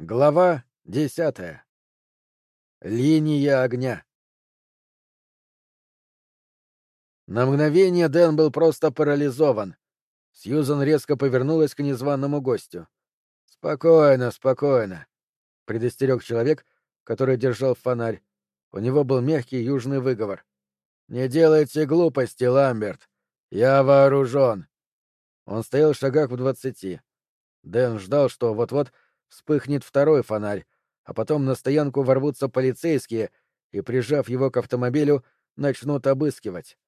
Глава десятая. Линия огня. На мгновение Дэн был просто парализован. Сьюзан резко повернулась к незваному гостю. «Спокойно, спокойно», — предостерег человек, который держал фонарь. У него был мягкий южный выговор. «Не делайте глупости, Ламберт. Я вооружен». Он стоял в шагах в двадцати. Дэн ждал, что вот-вот вспыхнет второй фонарь, а потом на стоянку ворвутся полицейские и, прижав его к автомобилю, начнут обыскивать.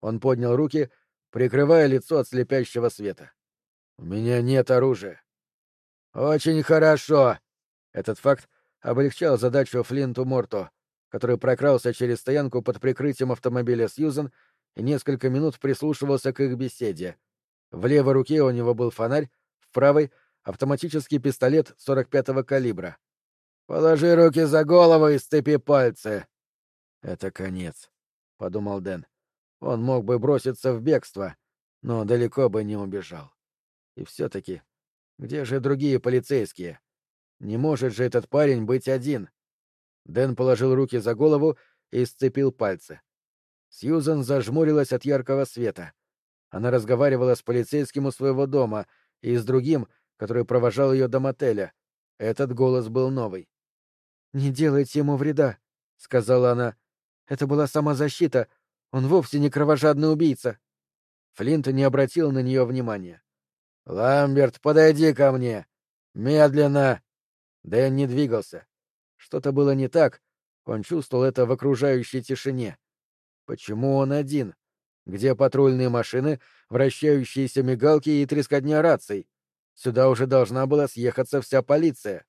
Он поднял руки, прикрывая лицо от слепящего света. «У меня нет оружия». «Очень хорошо!» Этот факт облегчал задачу Флинту Морту, который прокрался через стоянку под прикрытием автомобиля Сьюзен и несколько минут прислушивался к их беседе. В левой руке у него был фонарь, в правой автоматический пистолет 45-го калибра. «Положи руки за голову и сцепи пальцы!» «Это конец», — подумал Дэн. «Он мог бы броситься в бегство, но далеко бы не убежал. И все-таки, где же другие полицейские? Не может же этот парень быть один!» Дэн положил руки за голову и сцепил пальцы. Сьюзан зажмурилась от яркого света. Она разговаривала с полицейским у своего дома и с другим, который провожал ее до мотеля. Этот голос был новый. «Не делайте ему вреда», — сказала она. «Это была самозащита. Он вовсе не кровожадный убийца». Флинт не обратил на нее внимания. «Ламберт, подойди ко мне! Медленно!» Дэн не двигался. Что-то было не так, он чувствовал это в окружающей тишине. Почему он один? Где патрульные машины, вращающиеся мигалки и трескотня раций? Сюда уже должна была съехаться вся полиция.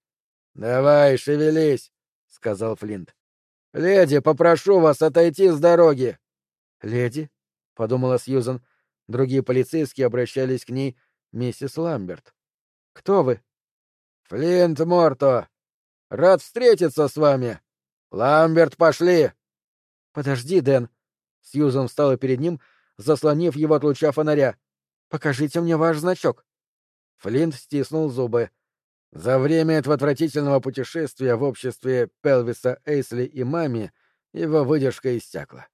«Давай, шевелись!» — сказал Флинт. «Леди, попрошу вас отойти с дороги!» «Леди?» — подумала Сьюзан. Другие полицейские обращались к ней миссис Ламберт. «Кто вы?» «Флинт Морто! Рад встретиться с вами! Ламберт, пошли!» «Подожди, Дэн!» Сьюзан встала перед ним, заслонив его от луча фонаря. «Покажите мне ваш значок». Флинт стиснул зубы. За время этого отвратительного путешествия в обществе Пелвиса Эйсли и Мами его выдержка иссякла.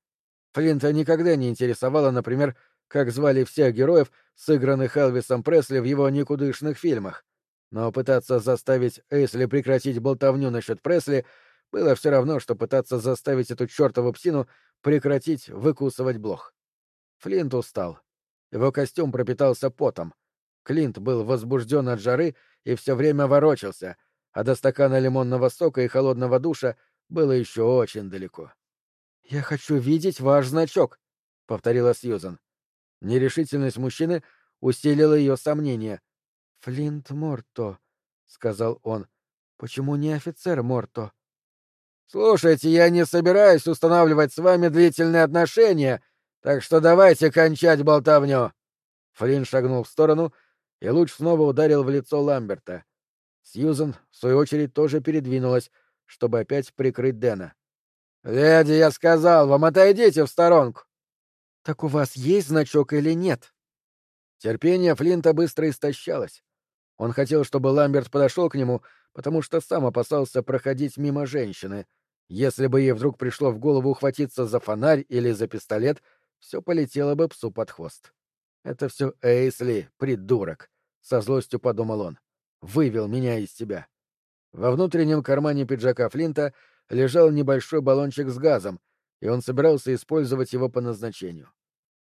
Флинта никогда не интересовало, например, как звали всех героев, сыгранных Элвисом Пресли в его никудышных фильмах. Но пытаться заставить Эйсли прекратить болтовню насчет Пресли было все равно, что пытаться заставить эту чертову псину прекратить выкусывать блох. Флинт устал. Его костюм пропитался потом. Клинт был возбужден от жары и все время ворочался, а до стакана лимонного сока и холодного душа было еще очень далеко. «Я хочу видеть ваш значок», — повторила Сьюзан. Нерешительность мужчины усилила ее сомнения. «Флинт Морто», — сказал он. «Почему не офицер Морто?» «Слушайте, я не собираюсь устанавливать с вами длительные отношения, так что давайте кончать болтовню». Флинн шагнул в сторону — и луч снова ударил в лицо Ламберта. Сьюзен, в свою очередь, тоже передвинулась, чтобы опять прикрыть Дэна. «Леди, я сказал вам, отойдите в сторонку!» «Так у вас есть значок или нет?» Терпение Флинта быстро истощалось. Он хотел, чтобы Ламберт подошел к нему, потому что сам опасался проходить мимо женщины. Если бы ей вдруг пришло в голову ухватиться за фонарь или за пистолет, все полетело бы псу под хвост. Это все Эйсли, придурок, со злостью подумал он. Вывел меня из себя. Во внутреннем кармане пиджака Флинта лежал небольшой баллончик с газом, и он собирался использовать его по назначению.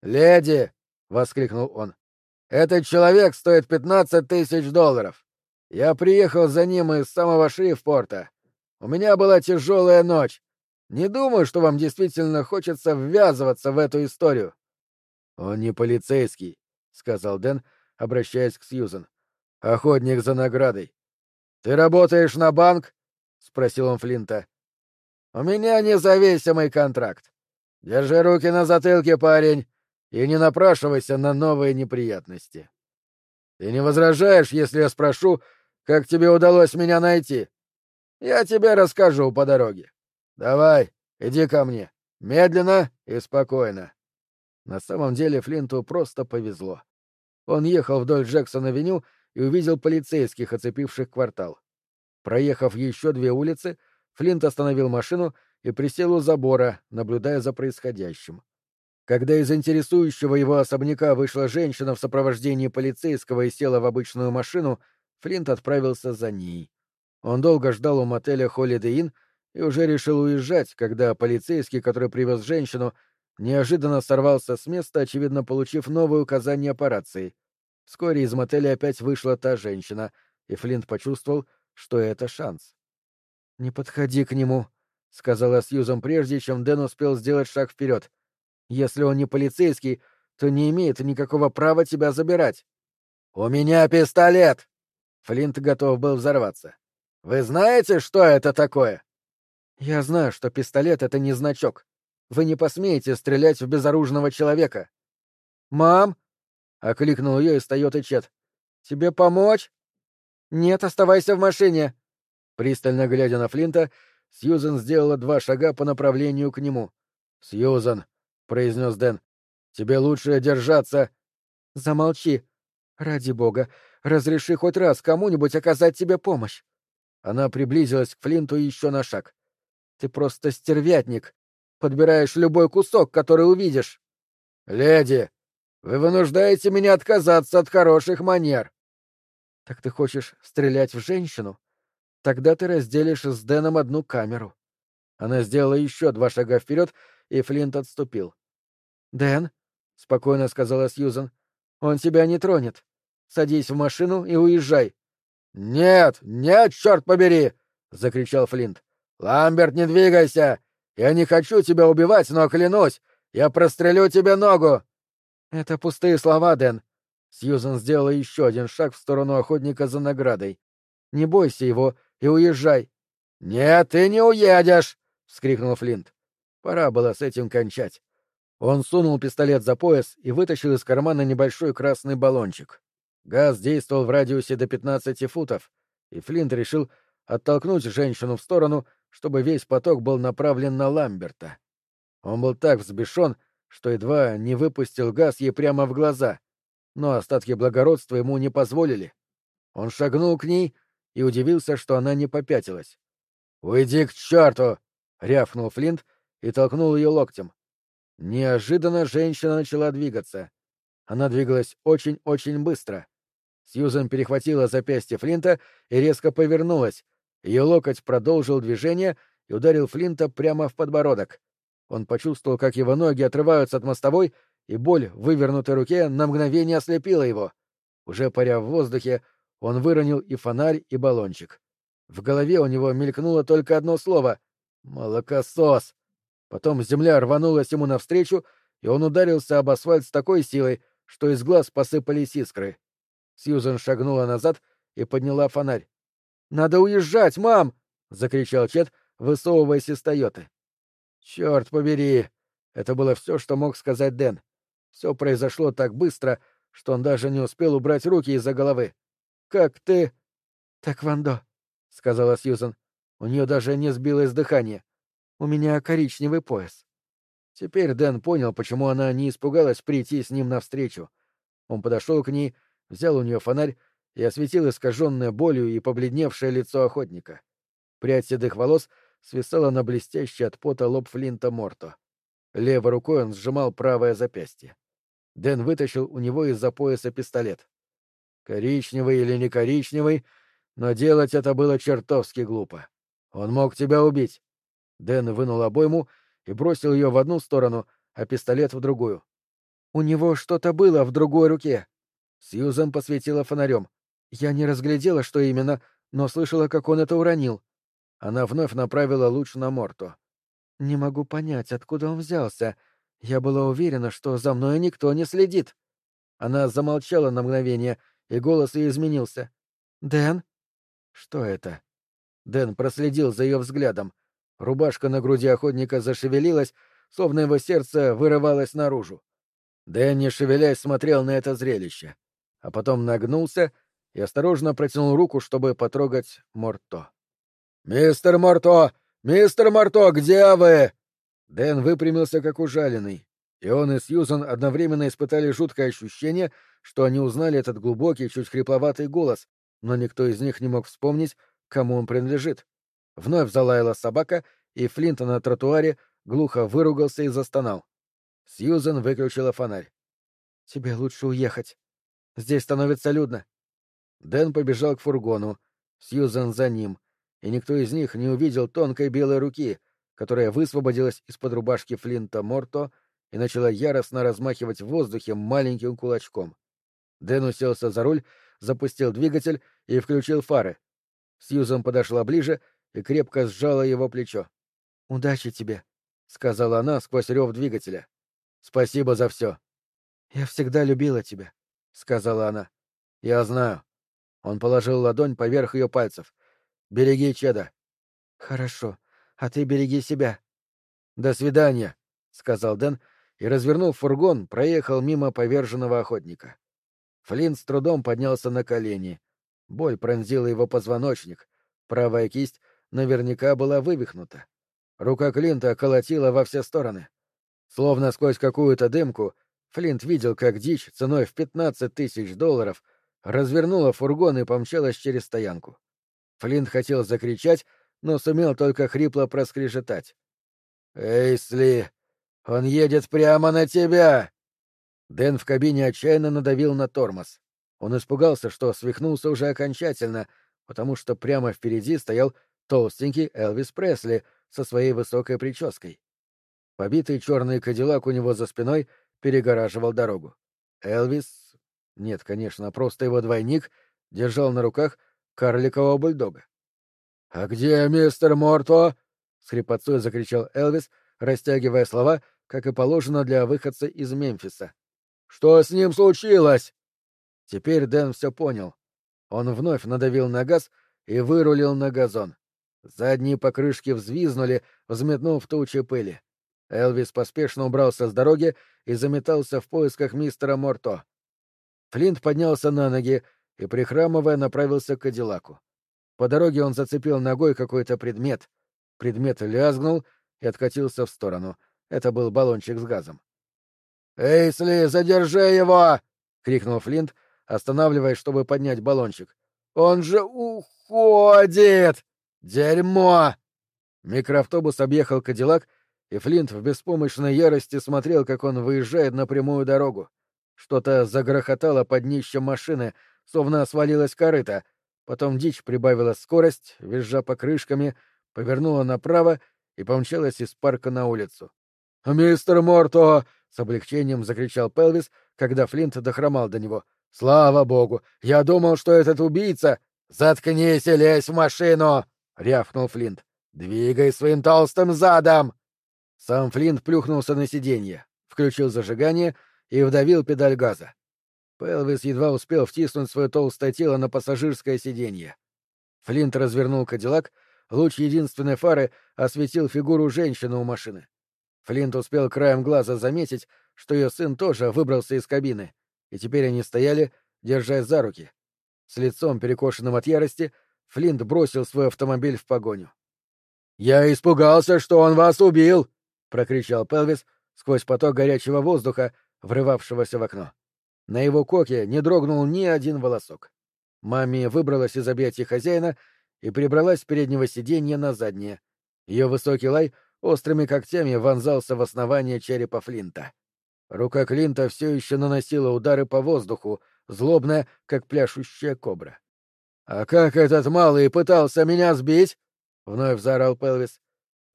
«Леди!» — воскликнул он. «Этот человек стоит пятнадцать тысяч долларов. Я приехал за ним из самого Шрифпорта. У меня была тяжелая ночь. Не думаю, что вам действительно хочется ввязываться в эту историю. «Он не полицейский», — сказал Дэн, обращаясь к Сьюзен. «Охотник за наградой». «Ты работаешь на банк?» — спросил он Флинта. «У меня независимый контракт. Держи руки на затылке, парень, и не напрашивайся на новые неприятности. Ты не возражаешь, если я спрошу, как тебе удалось меня найти? Я тебе расскажу по дороге. Давай, иди ко мне. Медленно и спокойно. На самом деле Флинту просто повезло. Он ехал вдоль Джексон-авеню и увидел полицейских, оцепивших квартал. Проехав еще две улицы, Флинт остановил машину и присел у забора, наблюдая за происходящим. Когда из интересующего его особняка вышла женщина в сопровождении полицейского и села в обычную машину, Флинт отправился за ней. Он долго ждал у мотеля Inn и уже решил уезжать, когда полицейский, который привез женщину, неожиданно сорвался с места, очевидно, получив новое указание по рации. Вскоре из мотеля опять вышла та женщина, и Флинт почувствовал, что это шанс. «Не подходи к нему», — сказала Сьюзан прежде, чем Дэн успел сделать шаг вперед. «Если он не полицейский, то не имеет никакого права тебя забирать». «У меня пистолет!» Флинт готов был взорваться. «Вы знаете, что это такое?» «Я знаю, что пистолет — это не значок. Вы не посмеете стрелять в безоружного человека». «Мам!» — окликнул ее из Тойоты Чет. «Тебе помочь?» «Нет, оставайся в машине!» Пристально глядя на Флинта, Сьюзен сделала два шага по направлению к нему. «Сьюзен!» — произнес Дэн. «Тебе лучше держаться...» «Замолчи. Ради бога, разреши хоть раз кому-нибудь оказать тебе помощь». Она приблизилась к Флинту еще на шаг. «Ты просто стервятник. Подбираешь любой кусок, который увидишь». «Леди, вы вынуждаете меня отказаться от хороших манер». «Так ты хочешь стрелять в женщину? Тогда ты разделишь с Дэном одну камеру». Она сделала еще два шага вперед, и Флинт отступил. «Дэн», — спокойно сказала Сьюзан, — «он тебя не тронет. Садись в машину и уезжай». «Нет, нет, черт побери!» — закричал Флинт. «Ламберт, не двигайся! Я не хочу тебя убивать, но клянусь, я прострелю тебе ногу!» «Это пустые слова, Дэн». Сьюзен сделала еще один шаг в сторону охотника за наградой. «Не бойся его и уезжай». «Нет, ты не уедешь!» — вскрикнул Флинт. Пора было с этим кончать. Он сунул пистолет за пояс и вытащил из кармана небольшой красный баллончик. Газ действовал в радиусе до 15 футов, и Флинт решил оттолкнуть женщину в сторону, чтобы весь поток был направлен на Ламберта. Он был так взбешен, что едва не выпустил газ ей прямо в глаза, но остатки благородства ему не позволили. Он шагнул к ней и удивился, что она не попятилась. «Уйди к черту!» — рявкнул Флинт и толкнул ее локтем. Неожиданно женщина начала двигаться. Она двигалась очень-очень быстро. Сьюзен перехватила запястье Флинта и резко повернулась. Ее локоть продолжил движение и ударил Флинта прямо в подбородок. Он почувствовал, как его ноги отрываются от мостовой, и боль в вывернутой руке на мгновение ослепила его. Уже паря в воздухе, он выронил и фонарь, и баллончик. В голове у него мелькнуло только одно слово — «молокосос». Потом земля рванулась ему навстречу, и он ударился об асфальт с такой силой, что из глаз посыпались искры. Сьюзен шагнула назад и подняла фонарь. «Надо уезжать, мам!» — закричал Чет, высовываясь из Тойоты. «Черт побери!» — это было все, что мог сказать Дэн. Все произошло так быстро, что он даже не успел убрать руки из-за головы. «Как ты...» «Так, Вандо», — сказала Сьюзен. У нее даже не сбилось дыхание. «У меня коричневый пояс». Теперь Дэн понял, почему она не испугалась прийти с ним навстречу. Он подошел к ней взял у нее фонарь и осветил искаженное болью и побледневшее лицо охотника. Прядь седых волос свисала на блестящий от пота лоб Флинта Морто. Левой рукой он сжимал правое запястье. Дэн вытащил у него из-за пояса пистолет. Коричневый или не коричневый, но делать это было чертовски глупо. Он мог тебя убить. Дэн вынул обойму и бросил ее в одну сторону, а пистолет в другую. У него что-то было в другой руке. Сьюзан посветила фонарем. Я не разглядела, что именно, но слышала, как он это уронил. Она вновь направила луч на Морту. «Не могу понять, откуда он взялся. Я была уверена, что за мной никто не следит». Она замолчала на мгновение, и голос ее изменился. «Дэн?» «Что это?» Дэн проследил за ее взглядом. Рубашка на груди охотника зашевелилась, словно его сердце вырывалось наружу. Дэн, не шевелясь, смотрел на это зрелище а потом нагнулся и осторожно протянул руку, чтобы потрогать Морто. «Мистер Морто! Мистер Морто, где вы?» Дэн выпрямился как ужаленный, и он и Сьюзан одновременно испытали жуткое ощущение, что они узнали этот глубокий, чуть хрипловатый голос, но никто из них не мог вспомнить, кому он принадлежит. Вновь залаяла собака, и Флинт на тротуаре глухо выругался и застонал. Сьюзен выключила фонарь. «Тебе лучше уехать. Здесь становится людно». Дэн побежал к фургону, Сьюзен за ним, и никто из них не увидел тонкой белой руки, которая высвободилась из-под рубашки Флинта Морто и начала яростно размахивать в воздухе маленьким кулачком. Дэн уселся за руль, запустил двигатель и включил фары. Сьюзан подошла ближе и крепко сжала его плечо. «Удачи тебе», — сказала она сквозь рев двигателя. «Спасибо за все». «Я всегда любила тебя», — сказала она. «Я знаю». Он положил ладонь поверх ее пальцев. «Береги Чеда». «Хорошо. А ты береги себя». «До свидания», — сказал Дэн, и, развернув фургон, проехал мимо поверженного охотника. Флинт с трудом поднялся на колени. Боль пронзила его позвоночник. Правая кисть наверняка была вывихнута. Рука Клинта колотила во все стороны. Словно сквозь какую-то дымку, Флинт видел, как дичь ценой в пятнадцать тысяч долларов развернула фургон и помчалась через стоянку. Флинт хотел закричать, но сумел только хрипло проскрежетать. «Эйсли, он едет прямо на тебя!» Дэн в кабине отчаянно надавил на тормоз. Он испугался, что свихнулся уже окончательно, потому что прямо впереди стоял толстенький Элвис Пресли со своей высокой прической. Побитый черный кадиллак у него за спиной перегораживал дорогу. Элвис... Нет, конечно, просто его двойник держал на руках карликового бульдога. «А где мистер Морто?» — с закричал Элвис, растягивая слова, как и положено для выходца из Мемфиса. «Что с ним случилось?» Теперь Дэн все понял. Он вновь надавил на газ и вырулил на газон. Задние покрышки взвизнули, взметнув тучи пыли. Элвис поспешно убрался с дороги и заметался в поисках мистера Морто. Флинт поднялся на ноги и, прихрамывая, направился к Кадиллаку. По дороге он зацепил ногой какой-то предмет. Предмет лязгнул и откатился в сторону. Это был баллончик с газом. «Эйсли, задержи его!» — крикнул Флинт, останавливаясь, чтобы поднять баллончик. «Он же уходит! Дерьмо!» Микроавтобус объехал Кадиллак, и Флинт в беспомощной ярости смотрел, как он выезжает на прямую дорогу. Что-то загрохотало под днищем машины, словно свалилась корыта. Потом дичь прибавила скорость, визжа покрышками, повернула направо и помчалась из парка на улицу. «Мистер Морто!» — с облегчением закричал Пелвис, когда Флинт дохромал до него. «Слава богу! Я думал, что этот убийца...» «Заткнись и лезь в машину!» — рявкнул Флинт. «Двигай своим толстым задом!» Сам Флинт плюхнулся на сиденье, включил зажигание и вдавил педаль газа. Пелвис едва успел втиснуть свое толстое тело на пассажирское сиденье. Флинт развернул кадиллак, луч единственной фары осветил фигуру женщины у машины. Флинт успел краем глаза заметить, что ее сын тоже выбрался из кабины, и теперь они стояли, держась за руки. С лицом, перекошенным от ярости, Флинт бросил свой автомобиль в погоню. «Я испугался, что он вас убил!» прокричал Пелвис сквозь поток горячего воздуха, врывавшегося в окно. На его коке не дрогнул ни один волосок. Мами выбралась из объятий хозяина и прибралась с переднего сиденья на заднее. Ее высокий лай острыми когтями вонзался в основание черепа Флинта. Рука Клинта все еще наносила удары по воздуху, злобная, как пляшущая кобра. «А как этот малый пытался меня сбить?» — вновь заорал Пелвис.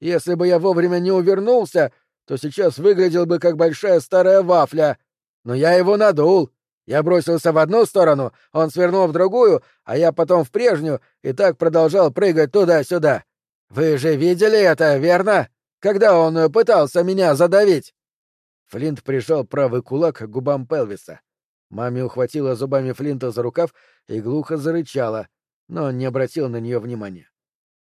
Если бы я вовремя не увернулся, то сейчас выглядел бы как большая старая вафля. Но я его надул. Я бросился в одну сторону, он свернул в другую, а я потом в прежнюю, и так продолжал прыгать туда-сюда. Вы же видели это, верно? Когда он пытался меня задавить? Флинт прижал правый кулак к губам Пелвиса. Маме ухватила зубами Флинта за рукав и глухо зарычала, но он не обратил на нее внимания.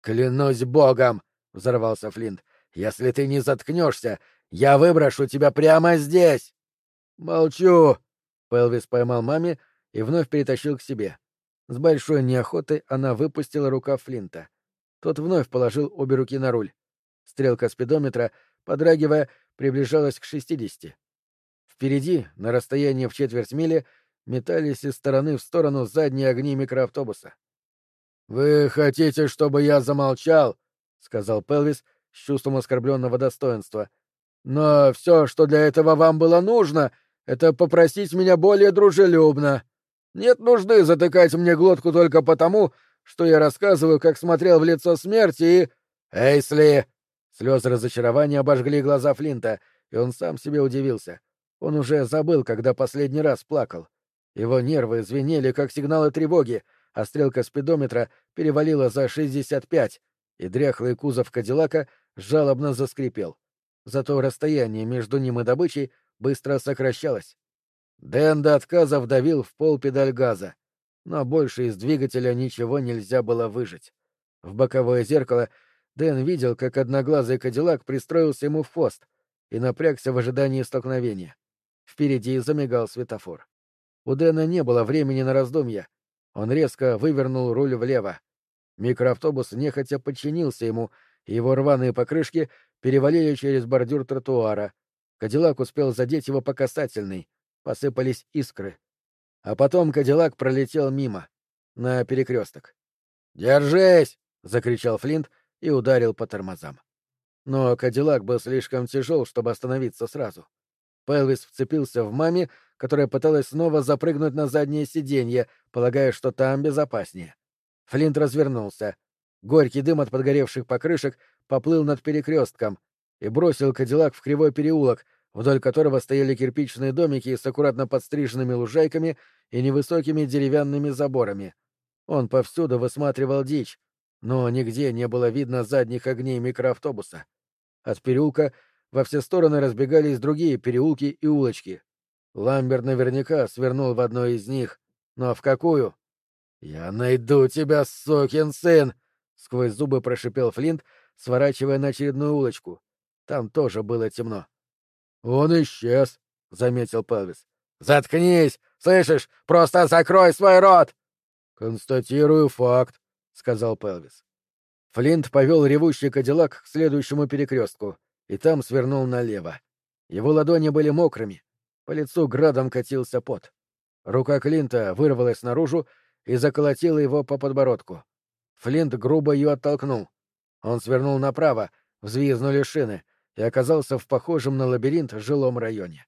«Клянусь богом!» — взорвался Флинт. «Если ты не заткнешься, я выброшу тебя прямо здесь!» «Молчу!» — Пелвис поймал маме и вновь перетащил к себе. С большой неохотой она выпустила рукав Флинта. Тот вновь положил обе руки на руль. Стрелка спидометра, подрагивая, приближалась к шестидесяти. Впереди, на расстоянии в четверть мили, метались из стороны в сторону задние огни микроавтобуса. «Вы хотите, чтобы я замолчал?» — сказал Пелвис с чувством оскорбленного достоинства. «Но все, что для этого вам было нужно, это попросить меня более дружелюбно. Нет нужды затыкать мне глотку только потому, что я рассказываю, как смотрел в лицо смерти и... Эйсли!» Слезы разочарования обожгли глаза Флинта, и он сам себе удивился. Он уже забыл, когда последний раз плакал. Его нервы звенели, как сигналы тревоги, а стрелка спидометра перевалила за 65, и дряхлый кузов Кадиллака жалобно заскрипел. Зато расстояние между ним и добычей быстро сокращалось. Дэн до отказа вдавил в пол педаль газа, но больше из двигателя ничего нельзя было выжить. В боковое зеркало Дэн видел, как одноглазый Кадиллак пристроился ему в хвост и напрягся в ожидании столкновения. Впереди замигал светофор. У Дэна не было времени на раздумья. Он резко вывернул руль влево. Микроавтобус нехотя подчинился ему, и его рваные покрышки перевалили через бордюр тротуара. Кадиллак успел задеть его по касательной. Посыпались искры. А потом Кадиллак пролетел мимо, на перекресток. «Держись!» — закричал Флинт и ударил по тормозам. Но Кадиллак был слишком тяжел, чтобы остановиться сразу. Пелвис вцепился в маме, которая пыталась снова запрыгнуть на заднее сиденье, полагая, что там безопаснее. Флинт развернулся. Горький дым от подгоревших покрышек поплыл над перекрестком и бросил Кадиллак в кривой переулок, вдоль которого стояли кирпичные домики с аккуратно подстриженными лужайками и невысокими деревянными заборами. Он повсюду высматривал дичь, но нигде не было видно задних огней микроавтобуса. От переулка во все стороны разбегались другие переулки и улочки. Ламберт наверняка свернул в одной из них. Но в какую? «Я найду тебя, сукин сын!» — сквозь зубы прошипел Флинт, сворачивая на очередную улочку. Там тоже было темно. «Он исчез», — заметил Пелвис. «Заткнись! Слышишь? Просто закрой свой рот!» «Констатирую факт», — сказал Пелвис. Флинт повел ревущий кадиллак к следующему перекрестку и там свернул налево. Его ладони были мокрыми, по лицу градом катился пот. Рука Клинта вырвалась наружу и заколотила его по подбородку. Флинт грубо ее оттолкнул. Он свернул направо, взвизнули шины, и оказался в похожем на лабиринт жилом районе.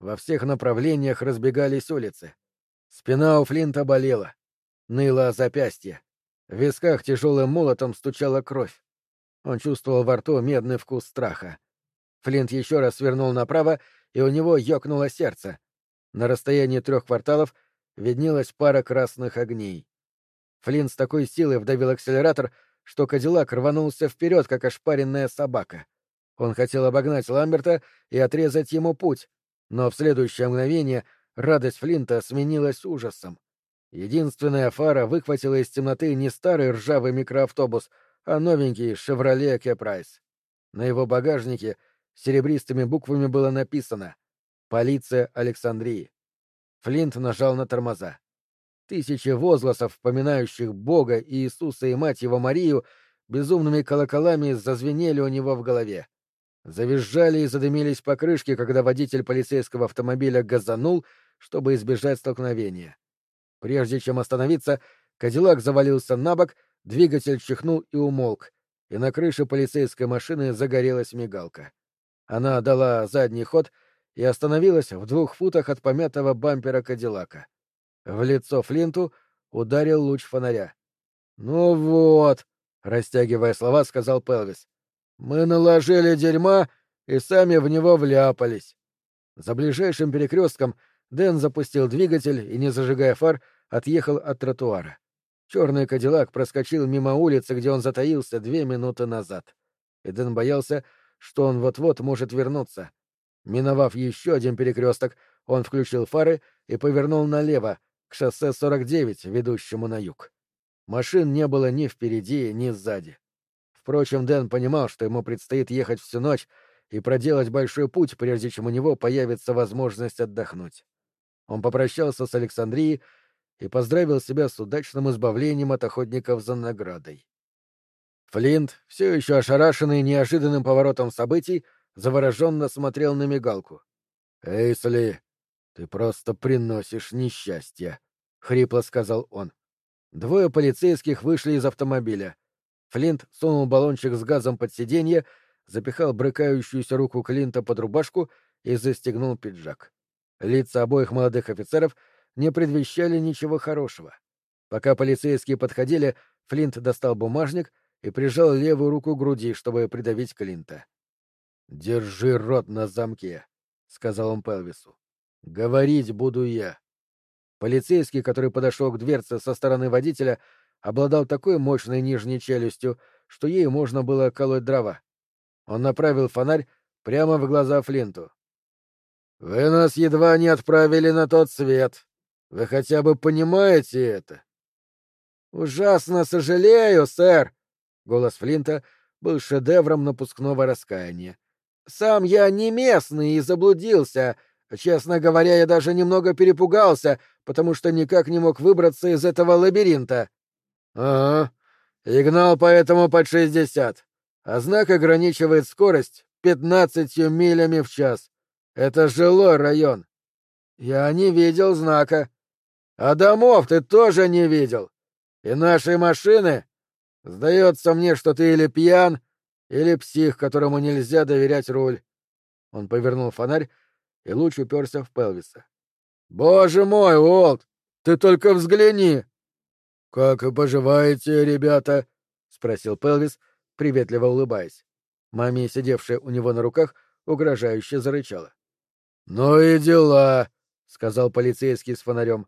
Во всех направлениях разбегались улицы. Спина у Флинта болела. Ныло запястье. В висках тяжелым молотом стучала кровь. Он чувствовал во рту медный вкус страха. Флинт еще раз свернул направо, и у него ёкнуло сердце. На расстоянии трех кварталов виднелась пара красных огней. Флинт с такой силой вдавил акселератор, что Кадиллак рванулся вперед, как ошпаренная собака. Он хотел обогнать Ламберта и отрезать ему путь, но в следующее мгновение радость Флинта сменилась ужасом. Единственная фара выхватила из темноты не старый ржавый микроавтобус, а новенький «Шевроле Каприс». На его багажнике серебристыми буквами было написано «Полиция Александрии». Флинт нажал на тормоза. Тысячи возгласов, поминающих Бога, Иисуса и Мать Его Марию, безумными колоколами зазвенели у него в голове. Завизжали и задымились покрышки, когда водитель полицейского автомобиля газанул, чтобы избежать столкновения. Прежде чем остановиться, Кадиллак завалился на бок, двигатель чихнул и умолк, и на крыше полицейской машины загорелась мигалка. Она дала задний ход и остановилась в двух футах от помятого бампера Кадиллака. В лицо Флинту ударил луч фонаря. «Ну вот», — растягивая слова, сказал Пелвис, — «мы наложили дерьма и сами в него вляпались». За ближайшим перекрестком Дэн запустил двигатель и, не зажигая фар, отъехал от тротуара. Черный кадиллак проскочил мимо улицы, где он затаился две минуты назад. И Дэн боялся, что он вот-вот может вернуться. Миновав еще один перекресток, он включил фары и повернул налево, к шоссе 49, ведущему на юг. Машин не было ни впереди, ни сзади. Впрочем, Дэн понимал, что ему предстоит ехать всю ночь и проделать большой путь, прежде чем у него появится возможность отдохнуть. Он попрощался с Александрией и поздравил себя с удачным избавлением от охотников за наградой. Флинт, все еще ошарашенный неожиданным поворотом событий, завороженно смотрел на мигалку. «Эйсли, ты просто приносишь несчастье», — хрипло сказал он. Двое полицейских вышли из автомобиля. Флинт сунул баллончик с газом под сиденье, запихал брыкающуюся руку Клинта под рубашку и застегнул пиджак. Лица обоих молодых офицеров не предвещали ничего хорошего. Пока полицейские подходили, Флинт достал бумажник и прижал левую руку к груди, чтобы придавить Клинта. «Держи рот на замке», — сказал он Пелвису. «Говорить буду я». Полицейский, который подошел к дверце со стороны водителя, обладал такой мощной нижней челюстью, что ей можно было колоть дрова. Он направил фонарь прямо в глаза Флинту. «Вы нас едва не отправили на тот свет. Вы хотя бы понимаете это?» «Ужасно сожалею, сэр!» Голос Флинта был шедевром напускного раскаяния. «Сам я не местный и заблудился. Честно говоря, я даже немного перепугался, потому что никак не мог выбраться из этого лабиринта». «Ага. И гнал поэтому под шестьдесят. А знак ограничивает скорость пятнадцатью милями в час. Это жилой район. Я не видел знака. А домов ты тоже не видел. И нашей машины? Сдается мне, что ты или пьян, или псих, которому нельзя доверять руль. Он повернул фонарь, и луч уперся в Пелвиса. «Боже мой, Уолт, ты только взгляни!» «Как поживаете, ребята?» — спросил Пелвис, приветливо улыбаясь. Мами, сидевшая у него на руках, угрожающе зарычала. «Ну и дела», — сказал полицейский с фонарем.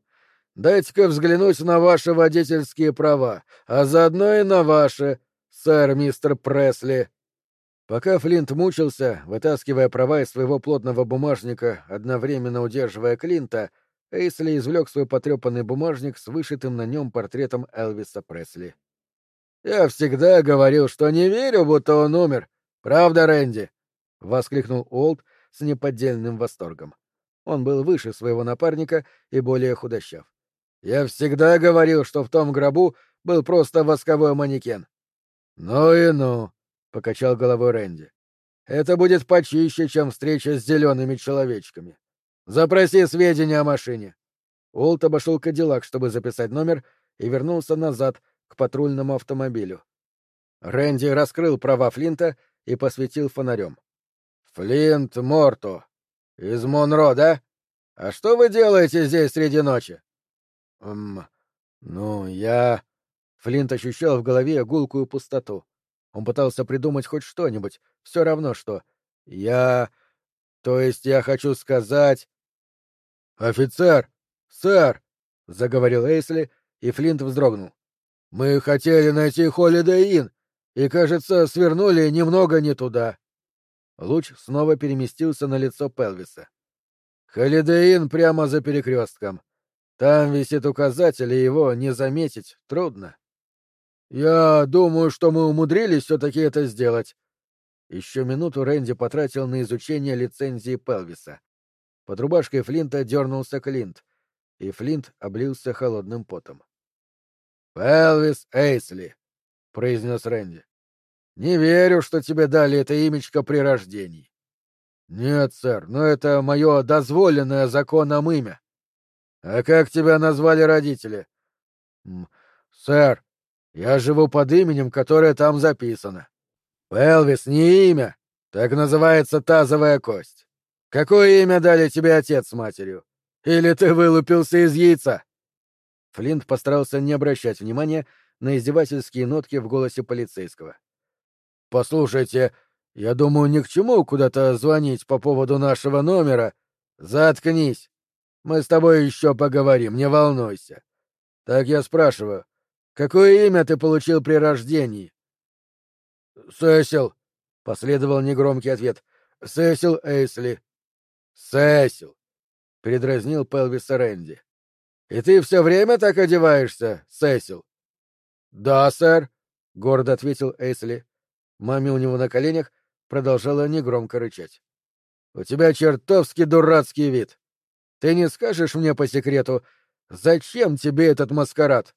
«Дайте-ка взглянуть на ваши водительские права, а заодно и на ваши, сэр мистер Пресли». Пока Флинт мучился, вытаскивая права из своего плотного бумажника, одновременно удерживая Клинта, Эйсли извлек свой потрепанный бумажник с вышитым на нем портретом Элвиса Пресли. «Я всегда говорил, что не верю, будто он умер. Правда, Рэнди?» — воскликнул Олд с неподдельным восторгом. Он был выше своего напарника и более худощав. «Я всегда говорил, что в том гробу был просто восковой манекен». «Ну и ну», — покачал головой Рэнди. «Это будет почище, чем встреча с зелеными человечками. Запроси сведения о машине». Уолт обошел Кадиллак, чтобы записать номер, и вернулся назад, к патрульному автомобилю. Рэнди раскрыл права Флинта и посветил фонарем. «Флинт Морто. Из Монро, да? А что вы делаете здесь среди ночи?» «Эм, ну, я...» Флинт ощущал в голове гулкую пустоту. Он пытался придумать хоть что-нибудь, все равно что. «Я... То есть я хочу сказать...» «Офицер! Сэр!» — заговорил Эйсли, и Флинт вздрогнул. Мы хотели найти Холидей Inn и, кажется, свернули немного не туда. Луч снова переместился на лицо Пелвиса. Холидей прямо за перекрестком. Там висит указатель, и его не заметить трудно. Я думаю, что мы умудрились все-таки это сделать. Еще минуту Рэнди потратил на изучение лицензии Пелвиса. Под рубашкой Флинта дернулся Клинт, и Флинт облился холодным потом. «Элвис Эйсли», — произнес Рэнди. «Не верю, что тебе дали это имечко при рождении». «Нет, сэр, но это мое дозволенное законом имя». «А как тебя назвали родители?» «Сэр, я живу под именем, которое там записано». «Элвис не имя, так называется тазовая кость. Какое имя дали тебе отец с матерью? Или ты вылупился из яйца?» Флинт постарался не обращать внимания на издевательские нотки в голосе полицейского. «Послушайте, я думаю, ни к чему куда-то звонить по поводу нашего номера. Заткнись. Мы с тобой еще поговорим, не волнуйся. Так я спрашиваю, какое имя ты получил при рождении?» «Сесил», — последовал негромкий ответ. «Сесил Эйсли». «Сесил», — передразнил Пелвиса Рэнди. И ты все время так одеваешься, Сесил? Да, сэр, гордо ответил Эйсли. Маме у него на коленях продолжала негромко рычать. У тебя чертовски дурацкий вид. Ты не скажешь мне по секрету, зачем тебе этот маскарад?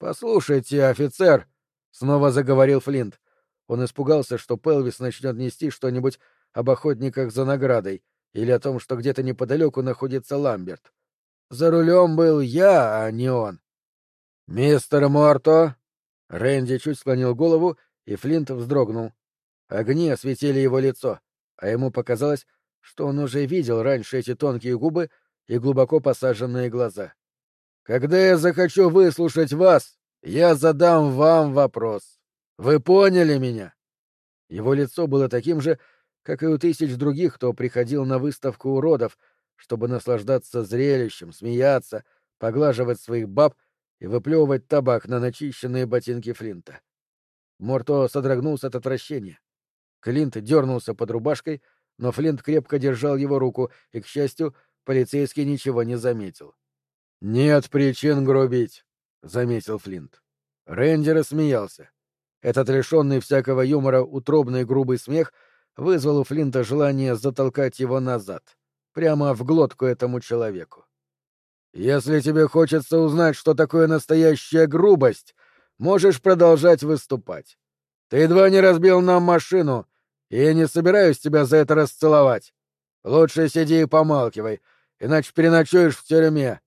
Послушайте, офицер, снова заговорил Флинт. Он испугался, что Пелвис начнет нести что-нибудь об охотниках за наградой или о том, что где-то неподалеку находится Ламберт. За рулем был я, а не он. «Мистер Морто!» Рэнди чуть склонил голову, и Флинт вздрогнул. Огни осветили его лицо, а ему показалось, что он уже видел раньше эти тонкие губы и глубоко посаженные глаза. «Когда я захочу выслушать вас, я задам вам вопрос. Вы поняли меня?» Его лицо было таким же, как и у тысяч других, кто приходил на выставку уродов, чтобы наслаждаться зрелищем, смеяться, поглаживать своих баб и выплевывать табак на начищенные ботинки Флинта. Морто содрогнулся от отвращения. Клинт дернулся под рубашкой, но Флинт крепко держал его руку, и, к счастью, полицейский ничего не заметил. «Нет причин грубить», — заметил Флинт. Рэнди рассмеялся. Этот лишенный всякого юмора утробный грубый смех вызвал у Флинта желание затолкать его назад, прямо в глотку этому человеку. Если тебе хочется узнать, что такое настоящая грубость, можешь продолжать выступать. Ты едва не разбил нам машину, и я не собираюсь тебя за это расцеловать. Лучше сиди и помалкивай, иначе переночуешь в тюрьме.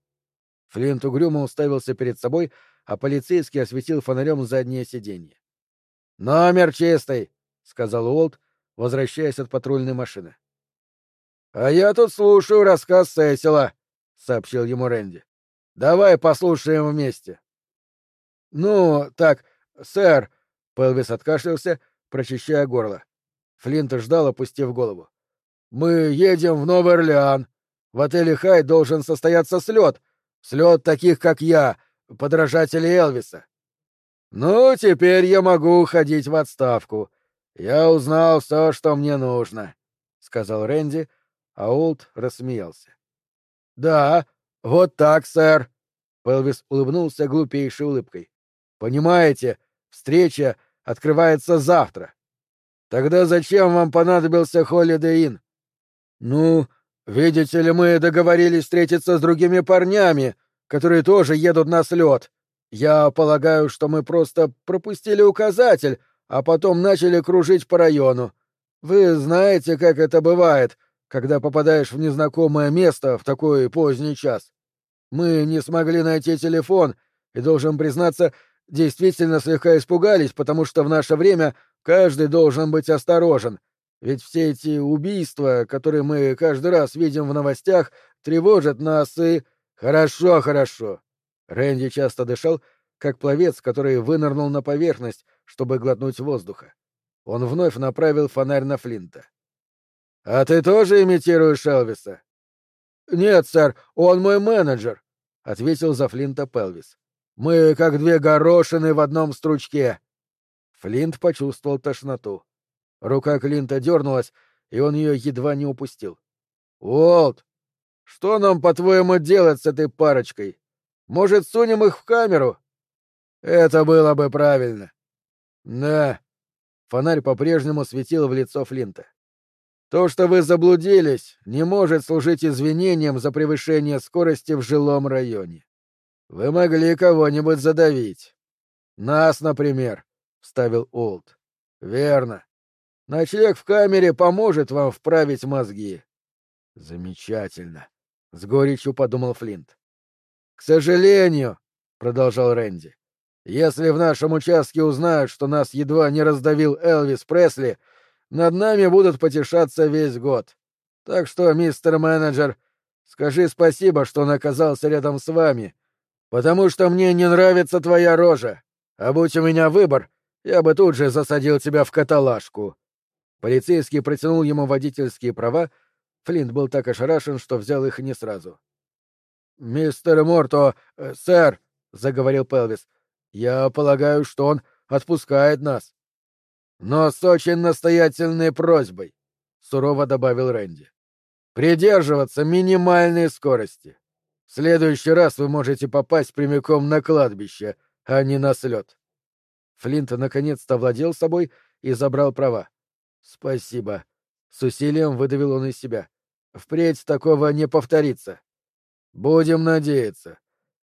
Флинт угрюмо уставился перед собой, а полицейский осветил фонарем заднее сиденье. «Номер чистый», — сказал Уолт, возвращаясь от патрульной машины. «А я тут слушаю рассказ Сесила», — сообщил ему Рэнди. «Давай послушаем вместе». «Ну, так, сэр», — Пелвис откашлялся, прочищая горло. Флинт ждал, опустив голову. «Мы едем в Новый Орлеан. В отеле Хай должен состояться слет. Слет таких, как я, подражателей Элвиса. Ну, теперь я могу уходить в отставку. Я узнал все, что мне нужно», — сказал Рэнди, а Олд рассмеялся. Да, вот так, сэр. Пелвис улыбнулся глупейшей улыбкой. Понимаете, встреча открывается завтра. Тогда зачем вам понадобился Холидей Inn? Ну, видите ли, мы договорились встретиться с другими парнями, которые тоже едут на слет. Я полагаю, что мы просто пропустили указатель, а потом начали кружить по району. Вы знаете, как это бывает когда попадаешь в незнакомое место в такой поздний час. Мы не смогли найти телефон и, должен признаться, действительно слегка испугались, потому что в наше время каждый должен быть осторожен, ведь все эти убийства, которые мы каждый раз видим в новостях, тревожат нас и... Хорошо, хорошо. Рэнди часто дышал, как пловец, который вынырнул на поверхность, чтобы глотнуть воздуха. Он вновь направил фонарь на Флинта. «А ты тоже имитируешь Элвиса?» «Нет, сэр, он мой менеджер», — ответил за Флинта Пелвис. «Мы как две горошины в одном стручке». Флинт почувствовал тошноту. Рука Клинта дернулась, и он ее едва не упустил. «Уолт, что нам, по-твоему, делать с этой парочкой? Может, сунем их в камеру?» «Это было бы правильно». «Да». Фонарь по-прежнему светил в лицо Флинта. То, что вы заблудились, не может служить извинением за превышение скорости в жилом районе. Вы могли кого-нибудь задавить. Нас, например, — вставил Олд. Верно. Ночлег в камере поможет вам вправить мозги. Замечательно. С горечью подумал Флинт. К сожалению, — продолжал Рэнди, — если в нашем участке узнают, что нас едва не раздавил Элвис Пресли, — над нами будут потешаться весь год. Так что, мистер менеджер, скажи спасибо, что он оказался рядом с вами, потому что мне не нравится твоя рожа. А будь у меня выбор, я бы тут же засадил тебя в каталажку. Полицейский протянул ему водительские права. Флинт был так ошарашен, что взял их не сразу. «Мистер Морто, э, сэр», — заговорил Пелвис, — «я полагаю, что он отпускает нас» но с очень настоятельной просьбой, — сурово добавил Рэнди. — Придерживаться минимальной скорости. В следующий раз вы можете попасть прямиком на кладбище, а не на слет. Флинт наконец-то владел собой и забрал права. — Спасибо. С усилием выдавил он из себя. Впредь такого не повторится. Будем надеяться.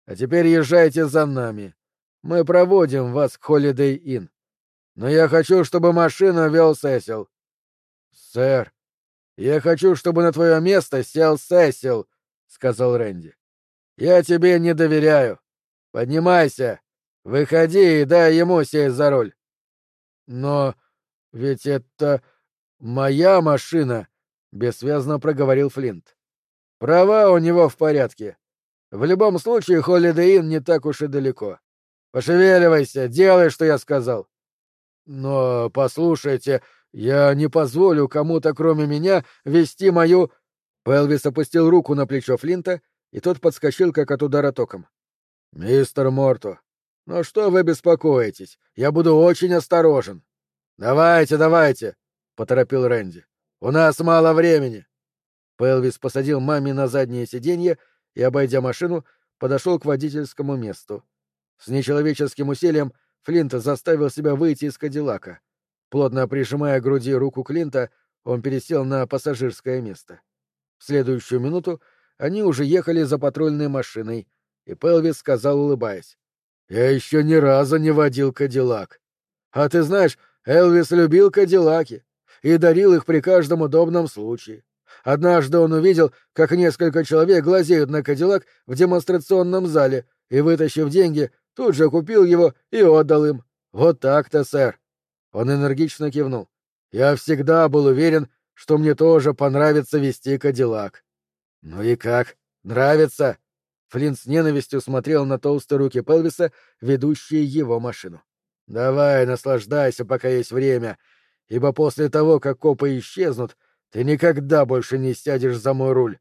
А теперь езжайте за нами. Мы проводим вас к Холидей Inn. Но я хочу, чтобы машина вел Сесил. Сэр, я хочу, чтобы на твое место сел Сесил, сказал Рэнди. Я тебе не доверяю. Поднимайся, Выходи и дай ему сесть за руль. Но ведь это моя машина, бессвязно проговорил Флинт. Права у него в порядке. В любом случае, Холлидей не так уж и далеко. Пошевеливайся, делай, что я сказал. Но послушайте, я не позволю кому-то, кроме меня, вести мою. Пелвис опустил руку на плечо Флинта, и тот подскочил, как от удара током. Мистер Морто, ну что вы беспокоитесь? Я буду очень осторожен. Давайте, давайте, поторопил Рэнди. У нас мало времени. Пелвис посадил маме на заднее сиденье и, обойдя машину, подошел к водительскому месту. С нечеловеческим усилием Флинт заставил себя выйти из Кадиллака. Плотно прижимая к груди руку Клинта, он пересел на пассажирское место. В следующую минуту они уже ехали за патрульной машиной, и Пелвис сказал, улыбаясь. Я еще ни разу не водил Кадиллак. А ты знаешь, Элвис любил Кадиллаки и дарил их при каждом удобном случае. Однажды он увидел, как несколько человек глазеют на Кадиллак в демонстрационном зале и, вытащив деньги, тут же купил его и отдал им. Вот так-то, сэр. Он энергично кивнул. Я всегда был уверен, что мне тоже понравится вести Кадиллак. Ну и как? Нравится? Флинт с ненавистью смотрел на толстые руки Пелвиса, ведущие его машину. «Давай, наслаждайся, пока есть время, ибо после того, как копы исчезнут, ты никогда больше не сядешь за мой руль.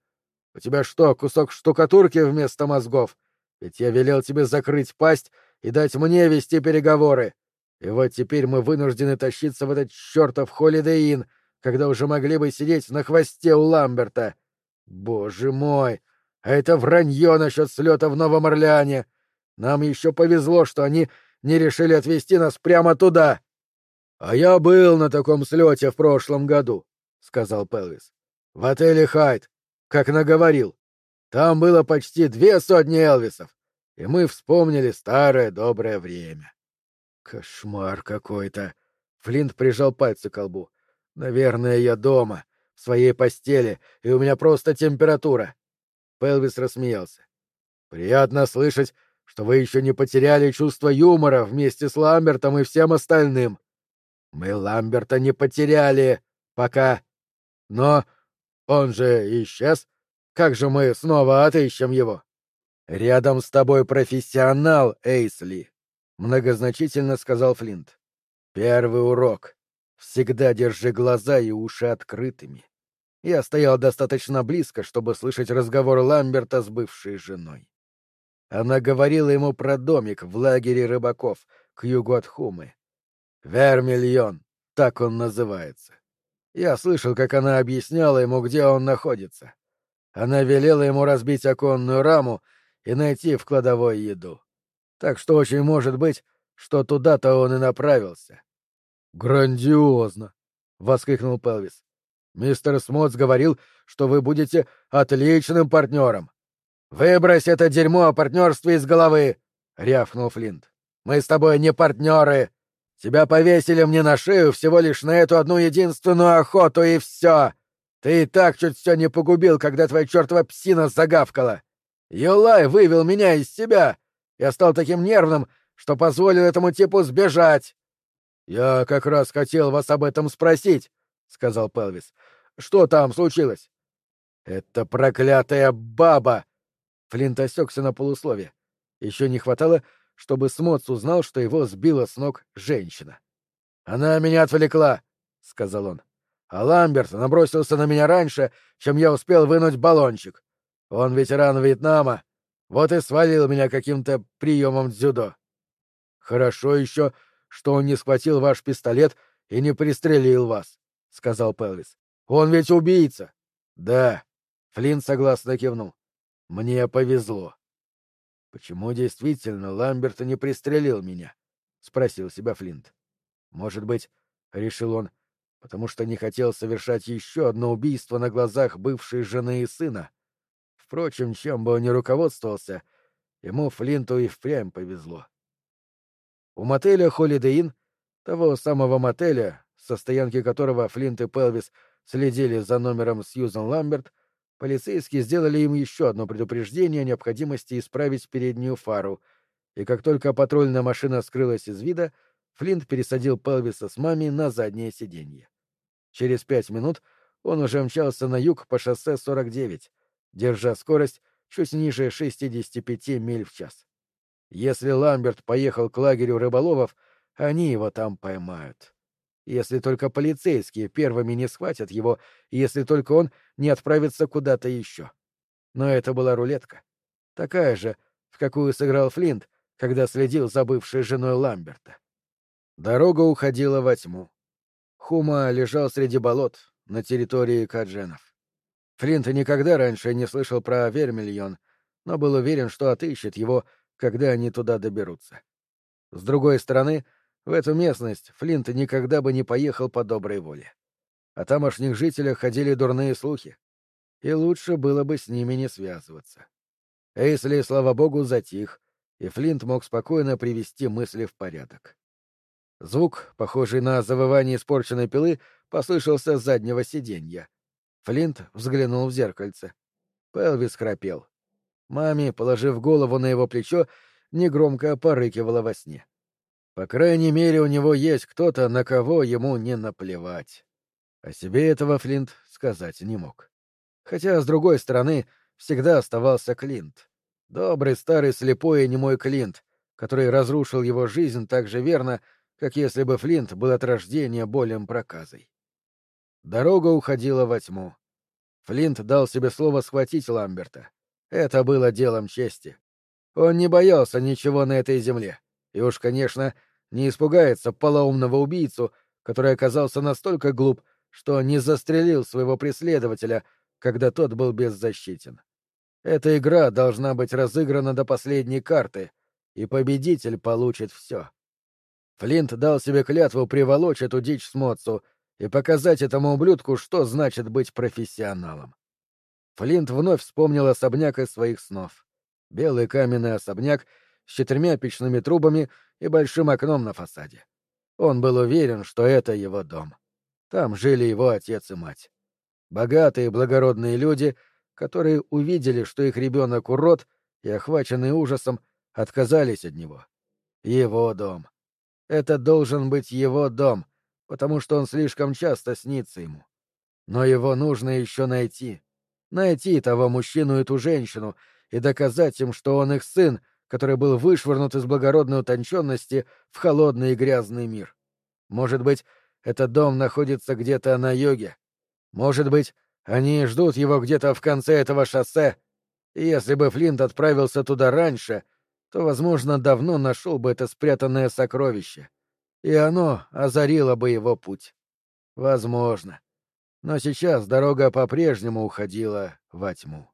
У тебя что, кусок штукатурки вместо мозгов? Ведь я велел тебе закрыть пасть и дать мне вести переговоры. И вот теперь мы вынуждены тащиться в этот чертов Холидей когда уже могли бы сидеть на хвосте у Ламберта. Боже мой!» А это вранье насчет слета в Новом Орлеане. Нам еще повезло, что они не решили отвезти нас прямо туда. — А я был на таком слете в прошлом году, — сказал Пелвис. — В отеле Хайт, как наговорил. Там было почти две сотни Элвисов, и мы вспомнили старое доброе время. Кошмар какой-то. Флинт прижал пальцы к лбу. Наверное, я дома, в своей постели, и у меня просто температура. Пелвис рассмеялся. «Приятно слышать, что вы еще не потеряли чувство юмора вместе с Ламбертом и всем остальным. Мы Ламберта не потеряли пока. Но он же исчез. Как же мы снова отыщем его? Рядом с тобой профессионал, Эйсли, многозначительно сказал Флинт. Первый урок. Всегда держи глаза и уши открытыми. Я стоял достаточно близко, чтобы слышать разговор Ламберта с бывшей женой. Она говорила ему про домик в лагере рыбаков к югу от Хумы. Вермильон, так он называется. Я слышал, как она объясняла ему, где он находится. Она велела ему разбить оконную раму и найти в кладовой еду. Так что очень может быть, что туда-то он и направился. «Грандиозно!» — воскликнул Пелвис. Мистер Смотс говорил, что вы будете отличным партнером. Выбрось это дерьмо о партнерстве из головы, рявкнул Флинт. Мы с тобой не партнеры. Тебя повесили мне на шею всего лишь на эту одну единственную охоту и все. Ты и так чуть все не погубил, когда твоя чертова псина загавкала. Юлай вывел меня из себя. Я стал таким нервным, что позволил этому типу сбежать. Я как раз хотел вас об этом спросить, сказал Пелвис. Что там случилось? Это проклятая баба! Флинт осекся на полуслове. Еще не хватало, чтобы Смоц узнал, что его сбила с ног женщина. Она меня отвлекла, сказал он. А Ламберт набросился на меня раньше, чем я успел вынуть баллончик. Он ветеран Вьетнама, вот и свалил меня каким-то приемом дзюдо. Хорошо еще, что он не схватил ваш пистолет и не пристрелил вас сказал Пелвис. Он ведь убийца. Да. Флинн согласно кивнул. Мне повезло. Почему действительно Ламберт не пристрелил меня? спросил себя Флинт. Может быть, решил он, потому что не хотел совершать еще одно убийство на глазах бывшей жены и сына. Впрочем, чем бы он ни руководствовался, ему Флинту и впрямь повезло. У мотеля Холидей Inn, того самого мотеля, со стоянки которого Флинт и Пелвис следили за номером Сьюзан Ламберт, полицейские сделали им еще одно предупреждение о необходимости исправить переднюю фару и как только патрульная машина скрылась из вида, Флинт пересадил Пелвиса с мамой на заднее сиденье. Через пять минут он уже мчался на юг по шоссе 49, держа скорость чуть ниже 65 миль в час. Если Ламберт поехал к лагерю рыболовов, они его там поймают. Если только полицейские первыми не схватят его, если только он не отправится куда-то еще. Но это была рулетка. Такая же, в какую сыграл Флинт, когда следил за бывшей женой Ламберта. Дорога уходила во тьму. Хума лежал среди болот на территории Кадженов. Флинт никогда раньше не слышал про Вермильон, но был уверен, что отыщет его, когда они туда доберутся. С другой стороны, в эту местность Флинт никогда бы не поехал по доброй воле. О тамошних жителях ходили дурные слухи, и лучше было бы с ними не связываться. Эйсли, слава богу, затих, и Флинт мог спокойно привести мысли в порядок. Звук, похожий на завывание испорченной пилы, послышался с заднего сиденья. Флинт взглянул в зеркальце. Пелвис храпел. Маме, положив голову на его плечо, негромко порыкивала во сне. По крайней мере, у него есть кто-то, на кого ему не наплевать. О себе этого Флинт сказать не мог. Хотя, с другой стороны, всегда оставался Клинт. Добрый старый слепой и немой Клинт, который разрушил его жизнь так же верно, как если бы Флинт был от рождения болем проказой. Дорога уходила во тьму. Флинт дал себе слово схватить Ламберта. Это было делом чести. Он не боялся ничего на этой земле. И уж, конечно, не испугается полоумного убийцу, который оказался настолько глуп, что не застрелил своего преследователя, когда тот был беззащитен. Эта игра должна быть разыграна до последней карты, и победитель получит все. Флинт дал себе клятву приволочь эту дичь с Моцу и показать этому ублюдку, что значит быть профессионалом. Флинт вновь вспомнил особняк из своих снов. Белый каменный особняк с четырьмя печными трубами и большим окном на фасаде. Он был уверен, что это его дом. Там жили его отец и мать. Богатые благородные люди, которые увидели, что их ребенок урод и, охваченные ужасом, отказались от него. Его дом. Это должен быть его дом, потому что он слишком часто снится ему. Но его нужно еще найти. Найти того мужчину и ту женщину и доказать им, что он их сын, который был вышвырнут из благородной утонченности в холодный и грязный мир. Может быть, этот дом находится где-то на юге. Может быть, они ждут его где-то в конце этого шоссе. И если бы Флинт отправился туда раньше, то, возможно, давно нашел бы это спрятанное сокровище. И оно озарило бы его путь. Возможно. Но сейчас дорога по-прежнему уходила во тьму.